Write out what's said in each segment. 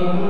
Amen.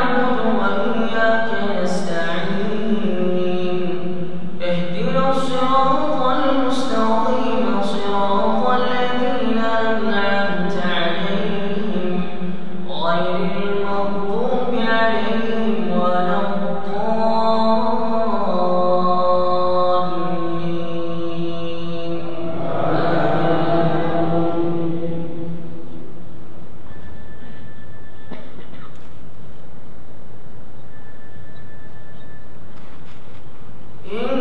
Mm.